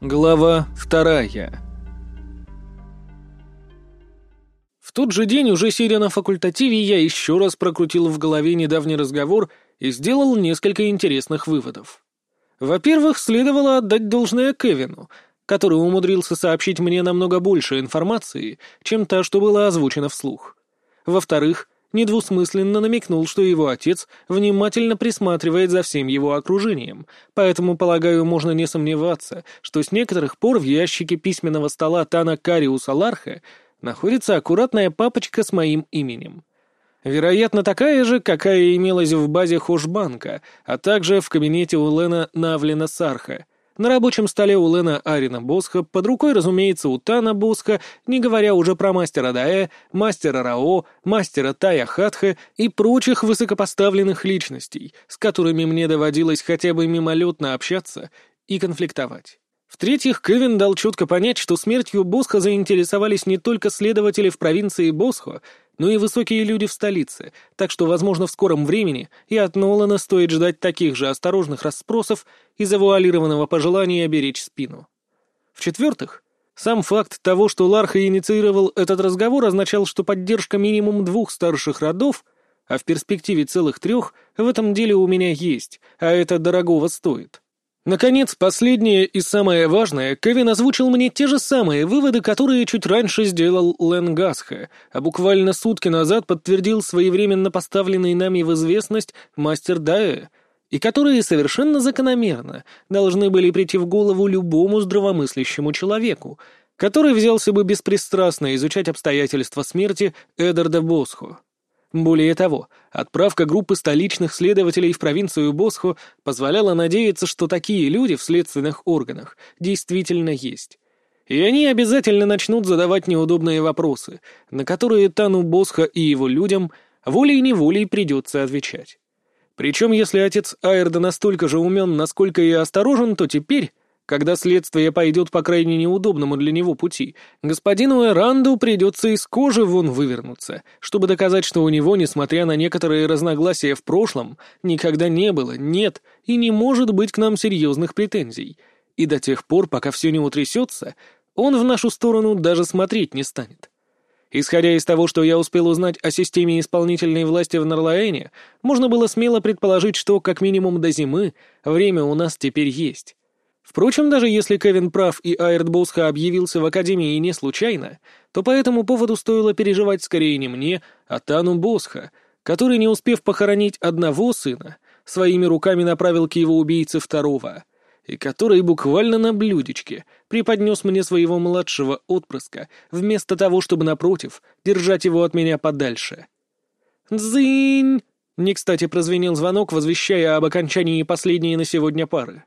Глава вторая В тот же день, уже сидя на факультативе, я еще раз прокрутил в голове недавний разговор и сделал несколько интересных выводов. Во-первых, следовало отдать должное Кевину, который умудрился сообщить мне намного больше информации, чем та, что была озвучена вслух. Во-вторых, недвусмысленно намекнул, что его отец внимательно присматривает за всем его окружением, поэтому, полагаю, можно не сомневаться, что с некоторых пор в ящике письменного стола Тана Кариуса Ларха находится аккуратная папочка с моим именем. Вероятно, такая же, какая имелась в базе Хошбанка, а также в кабинете у Лена Навлина Сарха — на рабочем столе у Лена Арина Босха, под рукой, разумеется, у Тана Босха, не говоря уже про мастера Даэ, мастера Рао, мастера Тая Хатха и прочих высокопоставленных личностей, с которыми мне доводилось хотя бы мимолетно общаться и конфликтовать. В-третьих, Кевин дал четко понять, что смертью Босха заинтересовались не только следователи в провинции Босхо, но и высокие люди в столице, так что, возможно, в скором времени и от Нолана стоит ждать таких же осторожных расспросов и завуалированного пожелания беречь спину. В-четвертых, сам факт того, что Ларха инициировал этот разговор, означал, что поддержка минимум двух старших родов, а в перспективе целых трех, в этом деле у меня есть, а это дорогого стоит. Наконец, последнее и самое важное, Кевин озвучил мне те же самые выводы, которые чуть раньше сделал Лен Гасха, а буквально сутки назад подтвердил своевременно поставленный нами в известность мастер Дае, и которые совершенно закономерно должны были прийти в голову любому здравомыслящему человеку, который взялся бы беспристрастно изучать обстоятельства смерти Эдарда Босхо. Более того, отправка группы столичных следователей в провинцию Босхо позволяла надеяться, что такие люди в следственных органах действительно есть. И они обязательно начнут задавать неудобные вопросы, на которые Тану Босхо и его людям волей-неволей придется отвечать. Причем, если отец Айрда настолько же умен, насколько и осторожен, то теперь когда следствие пойдет по крайне неудобному для него пути, господину Эранду придется из кожи вон вывернуться, чтобы доказать, что у него, несмотря на некоторые разногласия в прошлом, никогда не было, нет и не может быть к нам серьезных претензий. И до тех пор, пока все не утрясется, он в нашу сторону даже смотреть не станет. Исходя из того, что я успел узнать о системе исполнительной власти в Нарлаэне, можно было смело предположить, что, как минимум до зимы, время у нас теперь есть. Впрочем, даже если Кевин прав и Айрт Босха объявился в Академии не случайно, то по этому поводу стоило переживать скорее не мне, а Тану Босха, который, не успев похоронить одного сына, своими руками направил к его убийце второго, и который буквально на блюдечке преподнес мне своего младшего отпрыска, вместо того, чтобы, напротив, держать его от меня подальше. «Дзынь!» — не кстати прозвенел звонок, возвещая об окончании последней на сегодня пары.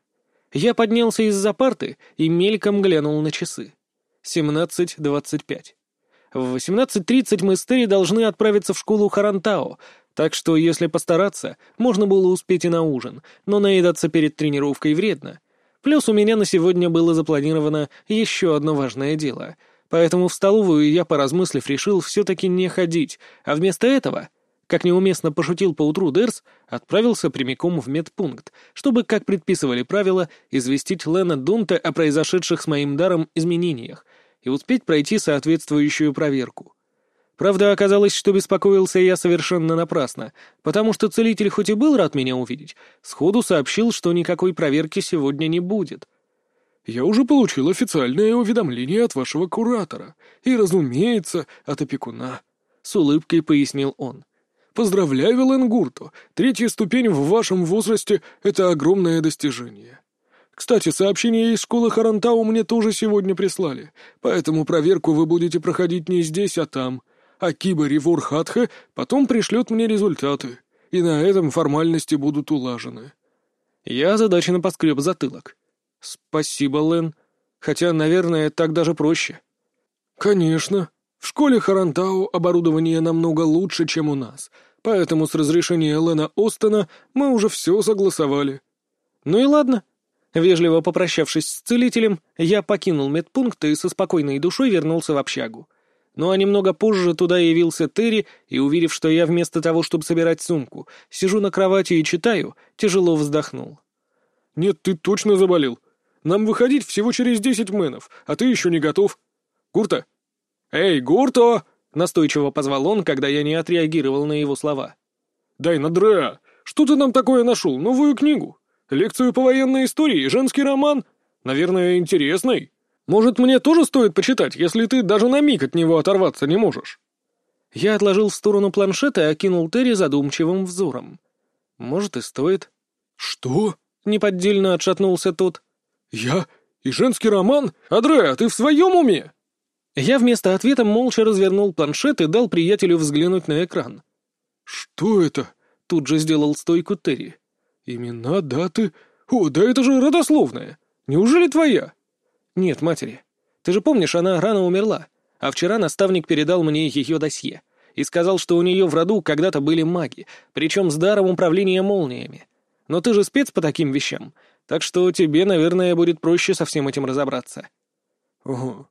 Я поднялся из-за парты и мельком глянул на часы. 17.25. В 18.30 мы с Терри должны отправиться в школу Харантао, так что, если постараться, можно было успеть и на ужин, но наедаться перед тренировкой вредно. Плюс у меня на сегодня было запланировано еще одно важное дело, поэтому в столовую я, поразмыслив, решил все-таки не ходить, а вместо этого как неуместно пошутил поутру Дерс, отправился прямиком в медпункт, чтобы, как предписывали правила, известить Лена Дунта о произошедших с моим даром изменениях и успеть пройти соответствующую проверку. Правда, оказалось, что беспокоился я совершенно напрасно, потому что целитель хоть и был рад меня увидеть, сходу сообщил, что никакой проверки сегодня не будет. «Я уже получил официальное уведомление от вашего куратора и, разумеется, от опекуна», — с улыбкой пояснил он. Поздравляю, Веленгурту. Третья ступень в вашем возрасте — это огромное достижение. Кстати, сообщение из школы Харантау мне тоже сегодня прислали, поэтому проверку вы будете проходить не здесь, а там. А Киба Ривор Хатха потом пришлет мне результаты, и на этом формальности будут улажены. Я озадаченно поскреб затылок. Спасибо, Лен. Хотя, наверное, так даже проще. Конечно. В школе Харантау оборудование намного лучше, чем у нас, поэтому с разрешения Лена Остона мы уже все согласовали». «Ну и ладно». Вежливо попрощавшись с целителем, я покинул медпункт и со спокойной душой вернулся в общагу. Ну а немного позже туда явился Терри и, увидев, что я вместо того, чтобы собирать сумку, сижу на кровати и читаю, тяжело вздохнул. «Нет, ты точно заболел. Нам выходить всего через десять мэнов, а ты еще не готов. Гурта! Эй, Гурто!» — настойчиво позвал он, когда я не отреагировал на его слова. «Дай на Дреа! Что ты нам такое нашел? Новую книгу? Лекцию по военной истории? Женский роман? Наверное, интересный. Может, мне тоже стоит почитать, если ты даже на миг от него оторваться не можешь?» Я отложил в сторону планшета и окинул Терри задумчивым взором. «Может, и стоит». «Что?» — неподдельно отшатнулся тот. «Я? И женский роман? Адреа, ты в своем уме?» Я вместо ответа молча развернул планшет и дал приятелю взглянуть на экран. «Что это?» — тут же сделал стойку Терри. «Имена, даты... О, да это же родословная! Неужели твоя?» «Нет, матери. Ты же помнишь, она рано умерла, а вчера наставник передал мне ее досье и сказал, что у нее в роду когда-то были маги, причем с даром управления молниями. Но ты же спец по таким вещам, так что тебе, наверное, будет проще со всем этим разобраться». «Ого,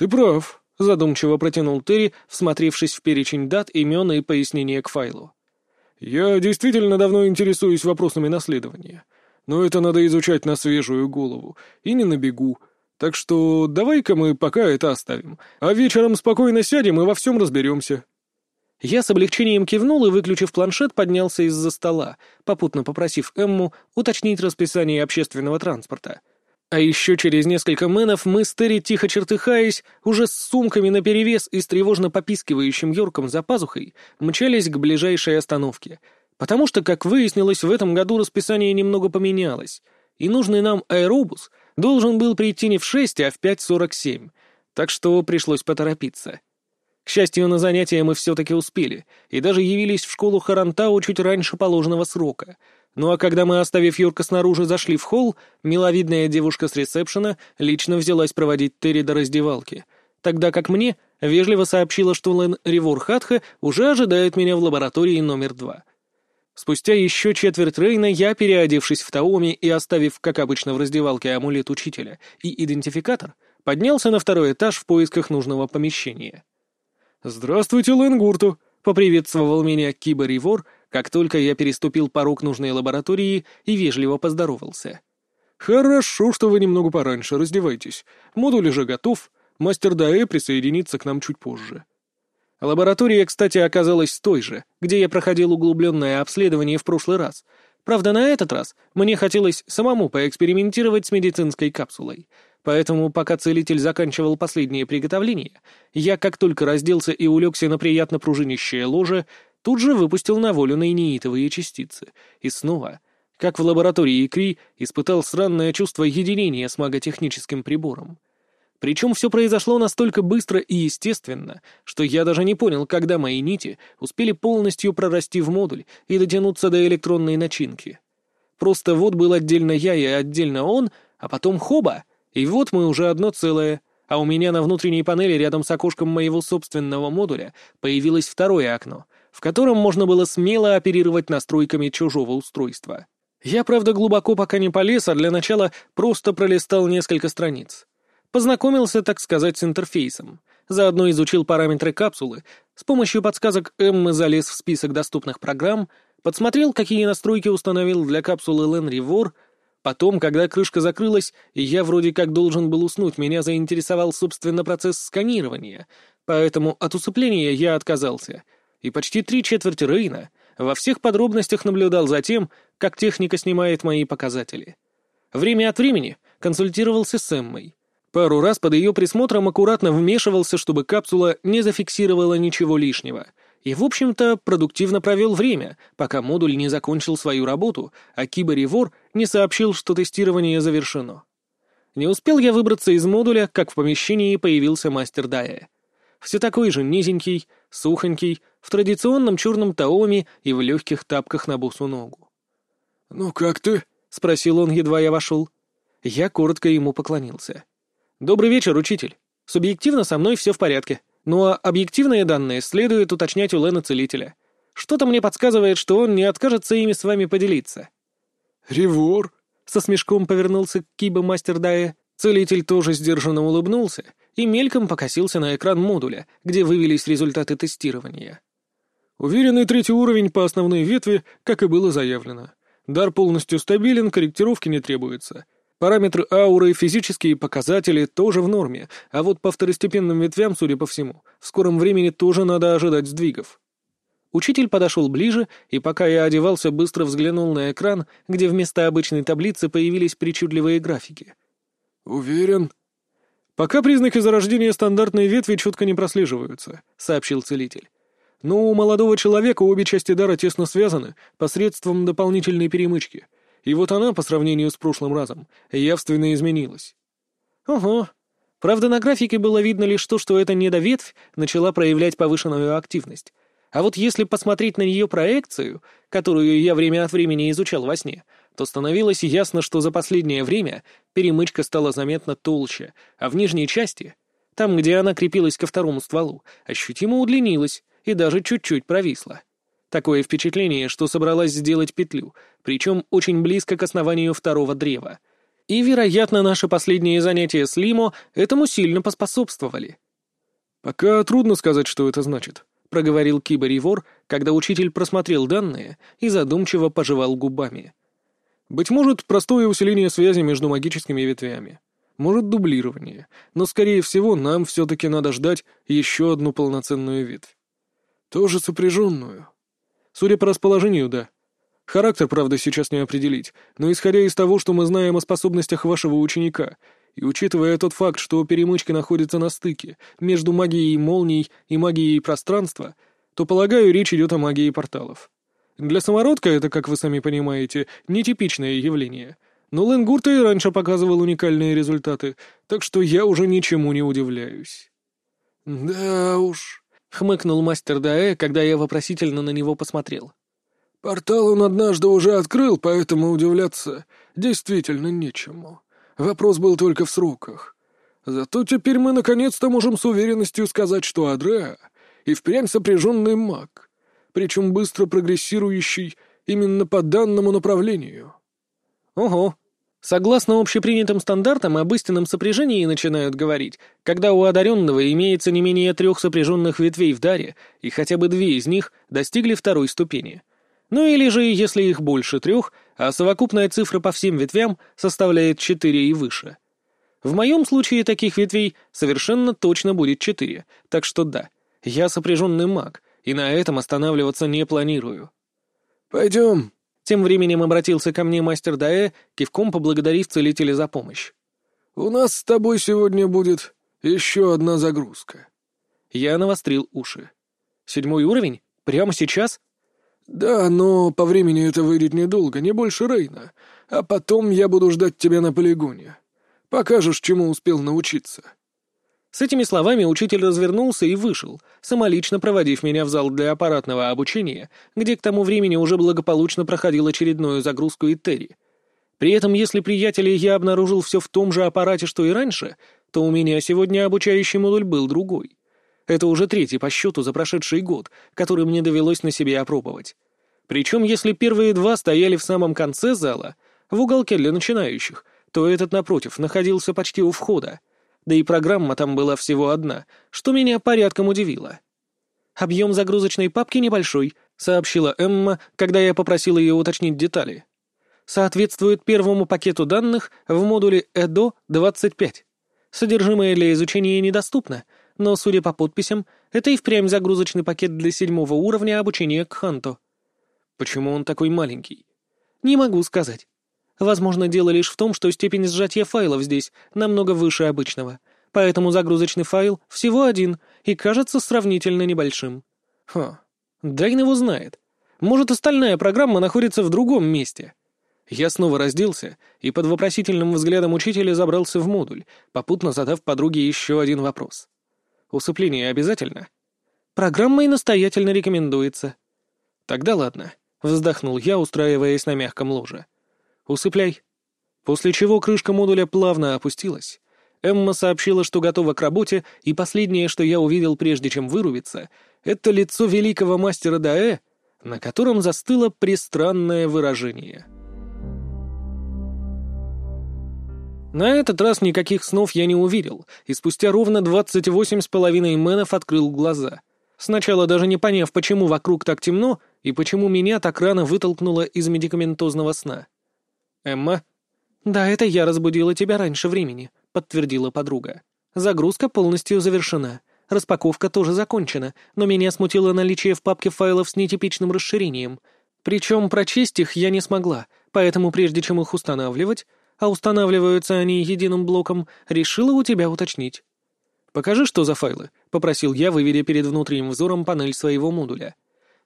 ты прав», — задумчиво протянул Терри, всмотревшись в перечень дат, имен и пояснения к файлу. «Я действительно давно интересуюсь вопросами наследования, но это надо изучать на свежую голову и не на бегу, так что давай-ка мы пока это оставим, а вечером спокойно сядем и во всем разберемся». Я с облегчением кивнул и, выключив планшет, поднялся из-за стола, попутно попросив Эмму уточнить расписание общественного транспорта. А еще через несколько мэнов мы с Терри, тихо чертыхаясь, уже с сумками наперевес и с тревожно попискивающим Йорком за пазухой, мчались к ближайшей остановке. Потому что, как выяснилось, в этом году расписание немного поменялось, и нужный нам аэробус должен был прийти не в 6, а в 5.47, так что пришлось поторопиться. К счастью, на занятия мы все-таки успели, и даже явились в школу Харантау чуть раньше положенного срока. Ну а когда мы, оставив Юрка снаружи, зашли в холл, миловидная девушка с ресепшена лично взялась проводить Терри до раздевалки, тогда как мне вежливо сообщила, что Лен Ривор Хатха уже ожидает меня в лаборатории номер два. Спустя еще четверть Рейна я, переодевшись в Таоми и оставив, как обычно, в раздевалке амулет учителя и идентификатор, поднялся на второй этаж в поисках нужного помещения. «Здравствуйте, Ленгурту!» — поприветствовал меня Кибори Вор, как только я переступил порог нужной лаборатории и вежливо поздоровался. «Хорошо, что вы немного пораньше, раздевайтесь. Модуль уже готов, мастер Даэ присоединится к нам чуть позже». Лаборатория, кстати, оказалась той же, где я проходил углубленное обследование в прошлый раз. Правда, на этот раз мне хотелось самому поэкспериментировать с медицинской капсулой — Поэтому, пока целитель заканчивал последние приготовления, я, как только разделся и улегся на приятно пружинищее ложе, тут же выпустил на волю наиниитовые частицы. И снова, как в лаборатории Кри, испытал странное чувство единения с маготехническим прибором. Причем все произошло настолько быстро и естественно, что я даже не понял, когда мои нити успели полностью прорасти в модуль и дотянуться до электронной начинки. Просто вот был отдельно я и отдельно он, а потом хоба — и вот мы уже одно целое, а у меня на внутренней панели рядом с окошком моего собственного модуля появилось второе окно, в котором можно было смело оперировать настройками чужого устройства. Я, правда, глубоко пока не полез, а для начала просто пролистал несколько страниц. Познакомился, так сказать, с интерфейсом. Заодно изучил параметры капсулы, с помощью подсказок Эммы залез в список доступных программ, подсмотрел, какие настройки установил для капсулы Ленри Вор — Потом, когда крышка закрылась, и я вроде как должен был уснуть, меня заинтересовал, собственно, процесс сканирования, поэтому от усыпления я отказался. И почти три четверти Рейна во всех подробностях наблюдал за тем, как техника снимает мои показатели. Время от времени консультировался с Эммой. Пару раз под ее присмотром аккуратно вмешивался, чтобы капсула не зафиксировала ничего лишнего — и, в общем-то, продуктивно провел время, пока модуль не закончил свою работу, а Кибори-вор не сообщил, что тестирование завершено. Не успел я выбраться из модуля, как в помещении появился мастер Дая. Все такой же низенький, сухонький, в традиционном черном таоме и в легких тапках на босу ногу. «Ну как ты?» — спросил он, едва я вошел. Я коротко ему поклонился. «Добрый вечер, учитель. Субъективно со мной все в порядке. Ну а объективные данные следует уточнять у Лена Целителя. Что-то мне подсказывает, что он не откажется ими с вами поделиться». «Ревор?» — со смешком повернулся к Киба Мастер Дая. Целитель тоже сдержанно улыбнулся и мельком покосился на экран модуля, где вывелись результаты тестирования. «Уверенный третий уровень по основной ветви, как и было заявлено. Дар полностью стабилен, корректировки не требуется. Параметры ауры, физические показатели тоже в норме, а вот по второстепенным ветвям, судя по всему, в скором времени тоже надо ожидать сдвигов. Учитель подошел ближе, и пока я одевался, быстро взглянул на экран, где вместо обычной таблицы появились причудливые графики. «Уверен?» «Пока признаки зарождения стандартной ветви четко не прослеживаются», — сообщил целитель. «Но у молодого человека обе части дара тесно связаны посредством дополнительной перемычки, и вот она, по сравнению с прошлым разом, явственно изменилась». «Ого. Правда, на графике было видно лишь то, что эта недоветвь начала проявлять повышенную активность. А вот если посмотреть на ее проекцию, которую я время от времени изучал во сне, то становилось ясно, что за последнее время перемычка стала заметно толще, а в нижней части, там, где она крепилась ко второму стволу, ощутимо удлинилась и даже чуть-чуть провисла. Такое впечатление, что собралась сделать петлю, причем очень близко к основанию второго древа. И, вероятно, наши последние занятия с Лимо этому сильно поспособствовали. «Пока трудно сказать, что это значит», — проговорил Киборевор, когда учитель просмотрел данные и задумчиво пожевал губами. Быть может, простое усиление связи между магическими ветвями. Может, дублирование. Но, скорее всего, нам все-таки надо ждать еще одну полноценную ветвь. Тоже сопряженную. Судя по расположению, да. Характер, правда, сейчас не определить, но исходя из того, что мы знаем о способностях вашего ученика, и учитывая тот факт, что перемычки находятся на стыке между магией молний и магией пространства, то, полагаю, речь идет о магии порталов. Для самородка это, как вы сами понимаете, нетипичное явление. Но Ленгурта и раньше показывал уникальные результаты, так что я уже ничему не удивляюсь. «Да уж», — хмыкнул мастер Даэ, когда я вопросительно на него посмотрел. «Портал он однажды уже открыл, поэтому удивляться действительно нечему. Вопрос был только в сроках. Зато теперь мы наконец-то можем с уверенностью сказать, что Адреа и впрямь сопряженный маг» причем быстро прогрессирующий именно по данному направлению. Ого. Согласно общепринятым стандартам, об истинном сопряжении начинают говорить, когда у одаренного имеется не менее трех сопряженных ветвей в даре, и хотя бы две из них достигли второй ступени. Ну или же, если их больше трех, а совокупная цифра по всем ветвям составляет четыре и выше. В моем случае таких ветвей совершенно точно будет четыре, так что да, я сопряженный маг — и на этом останавливаться не планирую. «Пойдем», — тем временем обратился ко мне мастер Даэ, кивком поблагодарив целителя за помощь. «У нас с тобой сегодня будет еще одна загрузка». Я навострил уши. «Седьмой уровень? Прямо сейчас?» «Да, но по времени это выйдет недолго, не больше Рейна. А потом я буду ждать тебя на полигоне. Покажешь, чему успел научиться». С этими словами учитель развернулся и вышел, самолично проводив меня в зал для аппаратного обучения, где к тому времени уже благополучно проходил очередную загрузку Иттери. При этом, если приятелей я обнаружил все в том же аппарате, что и раньше, то у меня сегодня обучающий модуль был другой. Это уже третий по счету за прошедший год, который мне довелось на себе опробовать. Причем, если первые два стояли в самом конце зала, в уголке для начинающих, то этот, напротив, находился почти у входа — да и программа там была всего одна, что меня порядком удивило. «Объем загрузочной папки небольшой», — сообщила Эмма, когда я попросил ее уточнить детали. «Соответствует первому пакету данных в модуле ЭДО-25. Содержимое для изучения недоступно, но, судя по подписям, это и впрямь загрузочный пакет для седьмого уровня обучения к Ханту». «Почему он такой маленький?» «Не могу сказать. Возможно, дело лишь в том, что степень сжатия файлов здесь намного выше обычного, поэтому загрузочный файл всего один и кажется сравнительно небольшим. Ха, Дайн его знает. Может, остальная программа находится в другом месте. Я снова разделся и под вопросительным взглядом учителя забрался в модуль, попутно задав подруге еще один вопрос. Усыпление обязательно? Программой настоятельно рекомендуется. Тогда ладно, вздохнул я, устраиваясь на мягком ложе. «Усыпляй». После чего крышка модуля плавно опустилась. Эмма сообщила, что готова к работе, и последнее, что я увидел, прежде чем вырубиться, это лицо великого мастера Даэ, на котором застыло пристранное выражение. На этот раз никаких снов я не увидел, и спустя ровно двадцать восемь с половиной мэнов открыл глаза. Сначала даже не поняв, почему вокруг так темно, и почему меня так рано вытолкнуло из медикаментозного сна. «Эмма?» «Да, это я разбудила тебя раньше времени», — подтвердила подруга. «Загрузка полностью завершена. Распаковка тоже закончена, но меня смутило наличие в папке файлов с нетипичным расширением. Причем прочесть их я не смогла, поэтому прежде чем их устанавливать, а устанавливаются они единым блоком, решила у тебя уточнить. «Покажи, что за файлы», — попросил я, выведя перед внутренним взором панель своего модуля.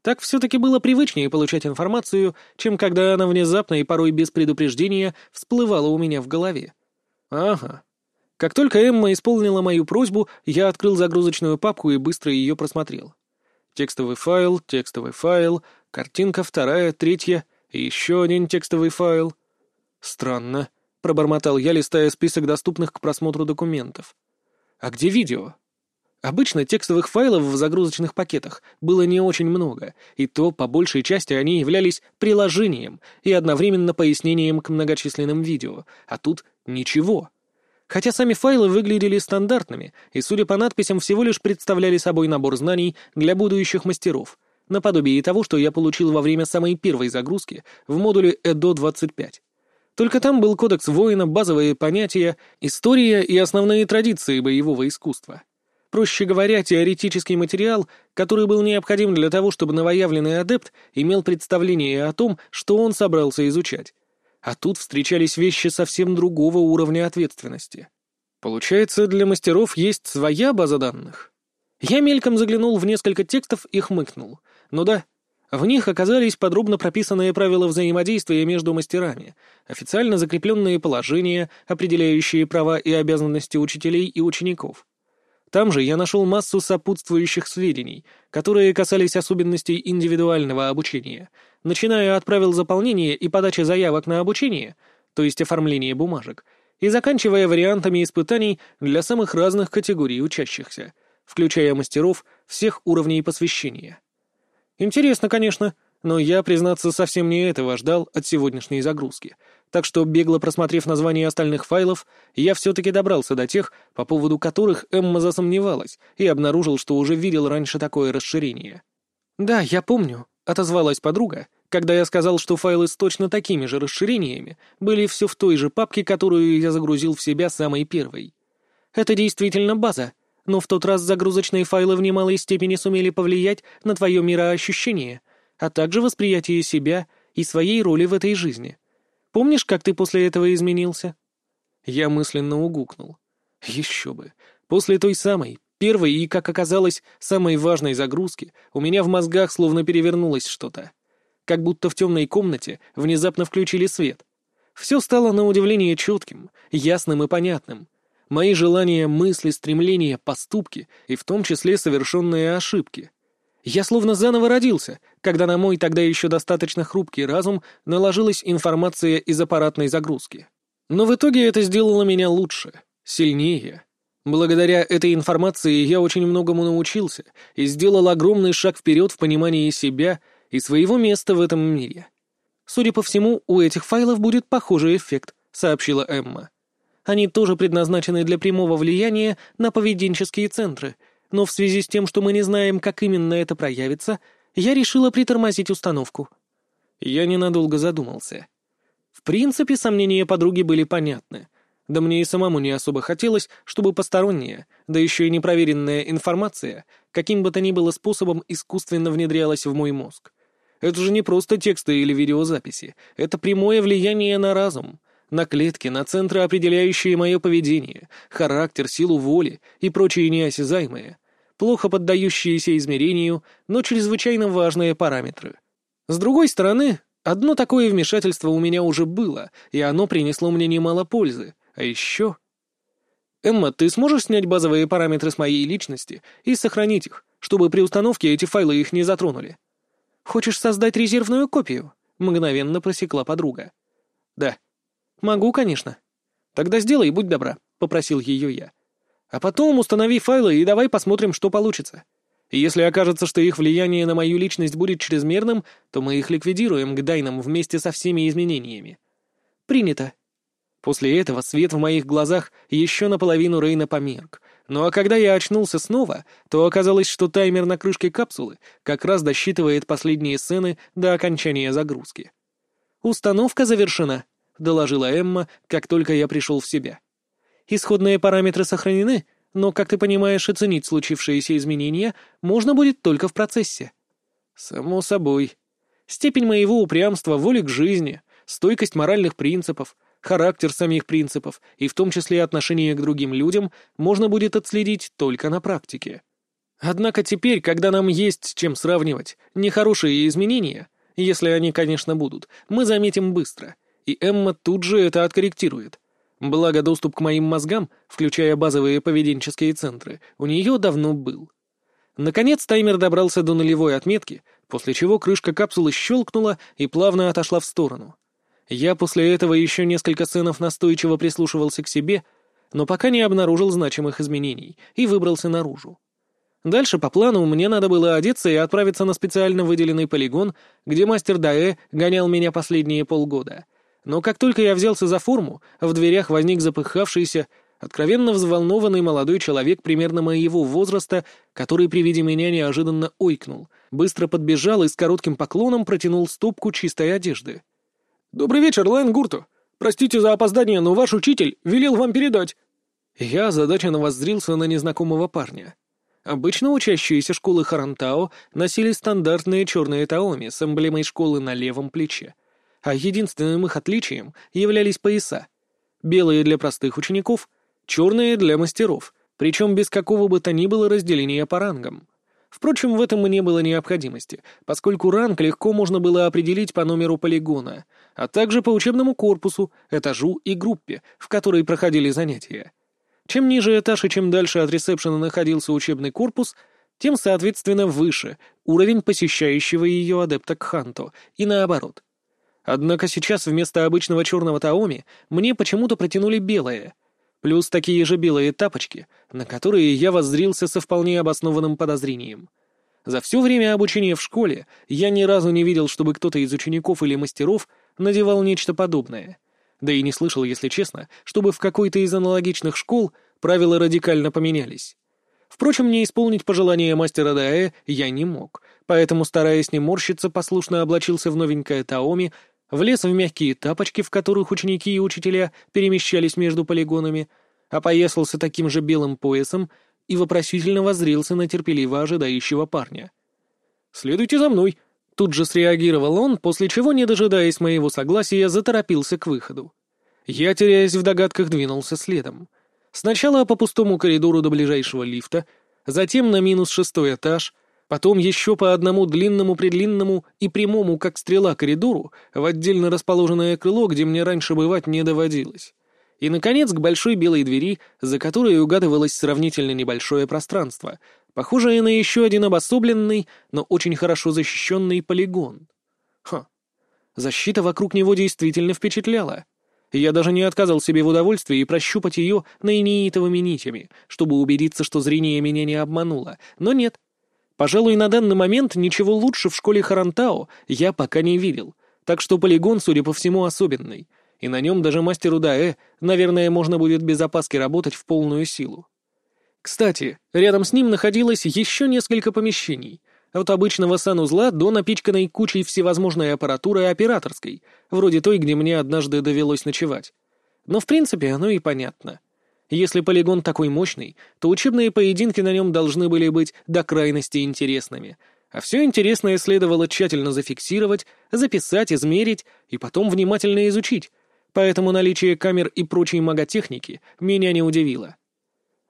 Так все-таки было привычнее получать информацию, чем когда она внезапно и порой без предупреждения всплывала у меня в голове. Ага. Как только Эмма исполнила мою просьбу, я открыл загрузочную папку и быстро ее просмотрел. Текстовый файл, текстовый файл, картинка вторая, третья, еще один текстовый файл. Странно, пробормотал я, листая список доступных к просмотру документов. А где видео? Обычно текстовых файлов в загрузочных пакетах было не очень много, и то, по большей части, они являлись приложением и одновременно пояснением к многочисленным видео, а тут ничего. Хотя сами файлы выглядели стандартными, и, судя по надписям, всего лишь представляли собой набор знаний для будущих мастеров, наподобие того, что я получил во время самой первой загрузки в модуле EDO-25. Только там был кодекс воина, базовые понятия, история и основные традиции боевого искусства. Проще говоря, теоретический материал, который был необходим для того, чтобы новоявленный адепт имел представление о том, что он собрался изучать. А тут встречались вещи совсем другого уровня ответственности. Получается, для мастеров есть своя база данных? Я мельком заглянул в несколько текстов и хмыкнул. Ну да, в них оказались подробно прописанные правила взаимодействия между мастерами, официально закрепленные положения, определяющие права и обязанности учителей и учеников. Там же я нашел массу сопутствующих сведений, которые касались особенностей индивидуального обучения, начиная от правил заполнения и подачи заявок на обучение, то есть оформления бумажек, и заканчивая вариантами испытаний для самых разных категорий учащихся, включая мастеров всех уровней посвящения. Интересно, конечно, но я, признаться, совсем не этого ждал от сегодняшней загрузки. Так что, бегло просмотрев названия остальных файлов, я все-таки добрался до тех, по поводу которых Эмма засомневалась, и обнаружил, что уже видел раньше такое расширение. «Да, я помню», — отозвалась подруга, когда я сказал, что файлы с точно такими же расширениями были все в той же папке, которую я загрузил в себя самой первой. «Это действительно база, но в тот раз загрузочные файлы в немалой степени сумели повлиять на твое мироощущение, а также восприятие себя и своей роли в этой жизни. Помнишь, как ты после этого изменился?» Я мысленно угукнул. Еще бы. После той самой, первой и, как оказалось, самой важной загрузки, у меня в мозгах словно перевернулось что-то. Как будто в темной комнате внезапно включили свет. Все стало на удивление четким, ясным и понятным. Мои желания, мысли, стремления, поступки и в том числе совершенные ошибки. Я словно заново родился, когда на мой тогда еще достаточно хрупкий разум наложилась информация из аппаратной загрузки. Но в итоге это сделало меня лучше, сильнее. Благодаря этой информации я очень многому научился и сделал огромный шаг вперед в понимании себя и своего места в этом мире. Судя по всему, у этих файлов будет похожий эффект, сообщила Эмма. Они тоже предназначены для прямого влияния на поведенческие центры, но в связи с тем, что мы не знаем, как именно это проявится, я решила притормозить установку. Я ненадолго задумался. В принципе, сомнения подруги были понятны. Да мне и самому не особо хотелось, чтобы посторонняя, да еще и непроверенная информация, каким бы то ни было способом искусственно внедрялась в мой мозг. Это же не просто тексты или видеозаписи, это прямое влияние на разум, на клетки, на центры, определяющие мое поведение, характер, силу воли и прочие неосязаемые, плохо поддающиеся измерению, но чрезвычайно важные параметры. С другой стороны, одно такое вмешательство у меня уже было, и оно принесло мне немало пользы. А еще... Эмма, ты сможешь снять базовые параметры с моей личности и сохранить их, чтобы при установке эти файлы их не затронули? Хочешь создать резервную копию? Мгновенно просекла подруга. Да. «Могу, конечно». «Тогда сделай, будь добра», — попросил ее я. «А потом установи файлы и давай посмотрим, что получится. Если окажется, что их влияние на мою личность будет чрезмерным, то мы их ликвидируем к Дайнам вместе со всеми изменениями». «Принято». После этого свет в моих глазах еще наполовину Рейна померк. Ну а когда я очнулся снова, то оказалось, что таймер на крышке капсулы как раз досчитывает последние сцены до окончания загрузки. «Установка завершена», — доложила Эмма, как только я пришел в себя. «Исходные параметры сохранены, но, как ты понимаешь, оценить случившиеся изменения можно будет только в процессе». «Само собой. Степень моего упрямства, воли к жизни, стойкость моральных принципов, характер самих принципов и в том числе отношение к другим людям можно будет отследить только на практике. Однако теперь, когда нам есть с чем сравнивать, нехорошие изменения, если они, конечно, будут, мы заметим быстро, и Эмма тут же это откорректирует. Благо, доступ к моим мозгам, включая базовые поведенческие центры, у нее давно был. Наконец таймер добрался до нулевой отметки, после чего крышка капсулы щелкнула и плавно отошла в сторону. Я после этого еще несколько сценов настойчиво прислушивался к себе, но пока не обнаружил значимых изменений и выбрался наружу. Дальше по плану мне надо было одеться и отправиться на специально выделенный полигон, где мастер Даэ гонял меня последние полгода. Но как только я взялся за форму, в дверях возник запыхавшийся, откровенно взволнованный молодой человек примерно моего возраста, который при виде меня неожиданно ойкнул, быстро подбежал и с коротким поклоном протянул стопку чистой одежды. «Добрый вечер, Лайн Гурту. Простите за опоздание, но ваш учитель велел вам передать». Я озадаченно воззрился на незнакомого парня. Обычно учащиеся школы Харантао носили стандартные черные таоми с эмблемой школы на левом плече, а единственным их отличием являлись пояса. Белые для простых учеников, черные для мастеров, причем без какого бы то ни было разделения по рангам. Впрочем, в этом и не было необходимости, поскольку ранг легко можно было определить по номеру полигона, а также по учебному корпусу, этажу и группе, в которой проходили занятия. Чем ниже этаж и чем дальше от ресепшена находился учебный корпус, тем, соответственно, выше уровень посещающего ее адепта Кханто, и наоборот. Однако сейчас вместо обычного черного таоми мне почему-то протянули белое — плюс такие же белые тапочки, на которые я воззрился со вполне обоснованным подозрением. За все время обучения в школе я ни разу не видел, чтобы кто-то из учеников или мастеров надевал нечто подобное. Да и не слышал, если честно, чтобы в какой-то из аналогичных школ правила радикально поменялись. Впрочем, не исполнить пожелания мастера Даэ я не мог, поэтому, стараясь не морщиться, послушно облачился в новенькое Таоми, влез в мягкие тапочки, в которых ученики и учителя перемещались между полигонами, опоясался таким же белым поясом и вопросительно воззрился на терпеливо ожидающего парня. «Следуйте за мной», — тут же среагировал он, после чего, не дожидаясь моего согласия, заторопился к выходу. Я, теряясь в догадках, двинулся следом. Сначала по пустому коридору до ближайшего лифта, затем на минус шестой этаж — потом еще по одному длинному-предлинному и прямому, как стрела, коридору в отдельно расположенное крыло, где мне раньше бывать не доводилось. И, наконец, к большой белой двери, за которой угадывалось сравнительно небольшое пространство, похожее на еще один обособленный, но очень хорошо защищенный полигон. Ха. Защита вокруг него действительно впечатляла. Я даже не отказал себе в удовольствии прощупать ее наиниитовыми нитями, чтобы убедиться, что зрение меня не обмануло. Но нет, Пожалуй, на данный момент ничего лучше в школе Харантао я пока не видел, так что полигон, судя по всему, особенный, и на нем даже мастеру Даэ, наверное, можно будет без опаски работать в полную силу. Кстати, рядом с ним находилось еще несколько помещений, от обычного санузла до напичканной кучей всевозможной аппаратуры операторской, вроде той, где мне однажды довелось ночевать. Но в принципе оно и понятно. Если полигон такой мощный, то учебные поединки на нем должны были быть до крайности интересными. А все интересное следовало тщательно зафиксировать, записать, измерить и потом внимательно изучить. Поэтому наличие камер и прочей маготехники меня не удивило.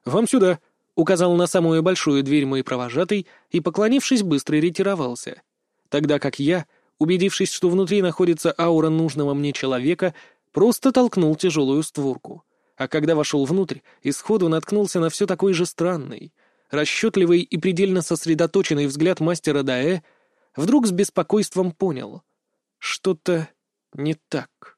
«Вам сюда», — указал на самую большую дверь мой провожатый и, поклонившись, быстро ретировался. Тогда как я, убедившись, что внутри находится аура нужного мне человека, просто толкнул тяжелую створку — а когда вошел внутрь, исходу наткнулся на все такой же странный, расчетливый и предельно сосредоточенный взгляд мастера Даэ, вдруг с беспокойством понял — что-то не так.